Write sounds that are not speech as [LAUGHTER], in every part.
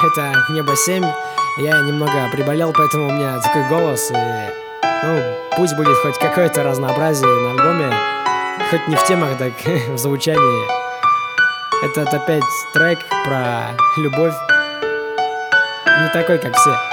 [LAUGHS] это Небо 7. Я немного приболел, поэтому у меня такой голос. И, ну, пусть будет хоть какое-то разнообразие на альбоме. Хоть не в темах, так [LAUGHS] в звучании. Этот опять трек про любовь. Не такой, как все.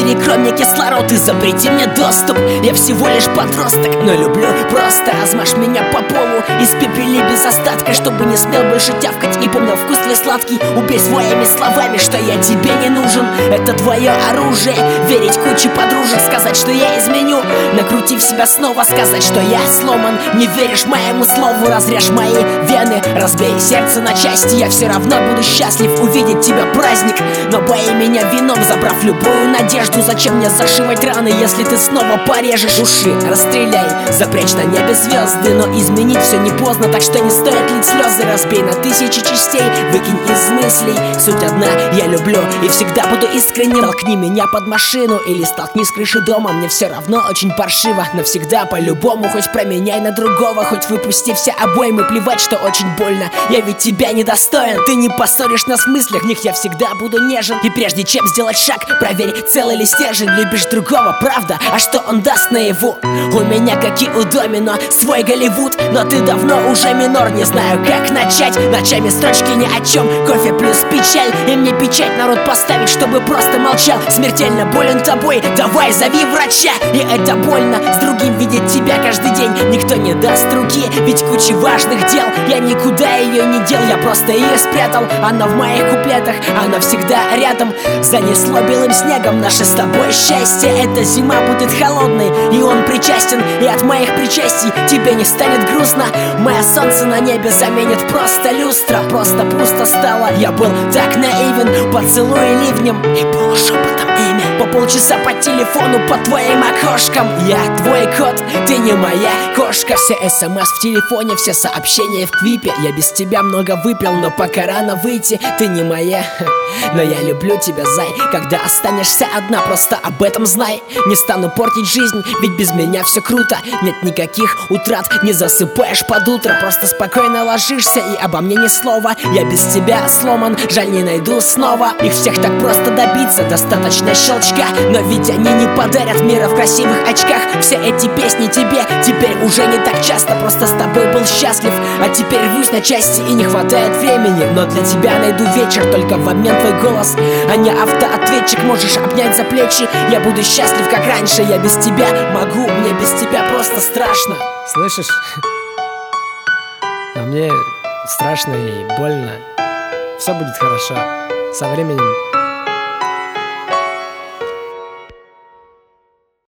Перекрой мне кислород запрети мне доступ. Я всего лишь подросток, но люблю просто. Размажь меня по полу, испепели без остатка Чтобы не смел больше тявкать. И помнил вкус твой сладкий Убей своими словами, что я тебе не нужен. Это твое оружие, верить куче подружек Сказать, что я изменю, накрутив себя снова Сказать, что я сломан, не веришь моему слову Разрежь мои вены, разбей сердце на части Я все равно буду счастлив увидеть тебя праздник. Но пои меня вином, забрав любую надежду Зачем мне зашивать раны, если ты снова порежешь уши. Расстреляй, запрячь на небе звезды Но изменить все не поздно, так что не стоит лить слезы Разбей на тысячи частей, выкинь из мыслей. Суть одна, я люблю и всегда буду искренним. Толкни меня под машину или столкни с крыши дома. Мне все равно очень паршиво, навсегда по-любому. Хоть променяй на другого, хоть выпусти все обоймы. Плевать, что очень больно, я ведь тебя недостоин. Ты не поссоришь нас в мыслях, в них я всегда буду нежен. И прежде чем сделать шаг, проверь, целый ли стержень Любишь другого, правда, а что он даст наяву? У меня, как и у Домино, свой Голливуд Но ты давно уже минор, не знаю, как начать. Ночами строчки ни о чем, кофе плюс печаль. И мне печать народ поставить, чтобы просто молчал. Смертельно болен тобой, давай зови врача. И это больно, с другим видеть тебя каждый день Никто не даст руки, ведь куча важных дел. Я никуда ее не дел, я просто ее спрятал. Она в моих куплетах, она всегда рядом. Занесло белым снегом. Наше с тобой счастье. Эта зима будет холодной, и он причастен И от моих причастий тебе не станет грустно. Мое солнце на небе заменит просто люстра Просто пусто стало, я был так наивен Поцелуй ливнем и полушепотом имя. По полчаса по телефону, по твоим окошкам. Я твой кот, ты не моя кошка. Все смс в телефоне, все сообщения в квипе. Я без тебя много выпил, но пока рано выйти. Ты не моя, но я люблю тебя, зай. Когда останешься одна, просто об этом знай. Не стану портить жизнь, ведь без меня все круто. Нет никаких утрат, не засыпаешь под утро. Просто спокойно ложишься и обо мне ни слова. Я без тебя сломан, жаль не найду снова. Их всех так просто добиться, достаточно щелчка. Но ведь они не подарят мира в красивых очках. Все эти песни тебе теперь уже не так часто. Просто с тобой был счастлив, а теперь рвусь на части И не хватает времени, но для тебя найду вечер Только в обмен твой голос, а не автоответчик Можешь обнять за плечи, я буду счастлив как раньше Я без тебя могу, мне без тебя просто страшно Слышишь? А мне страшно и больно. Все будет хорошо. Со временем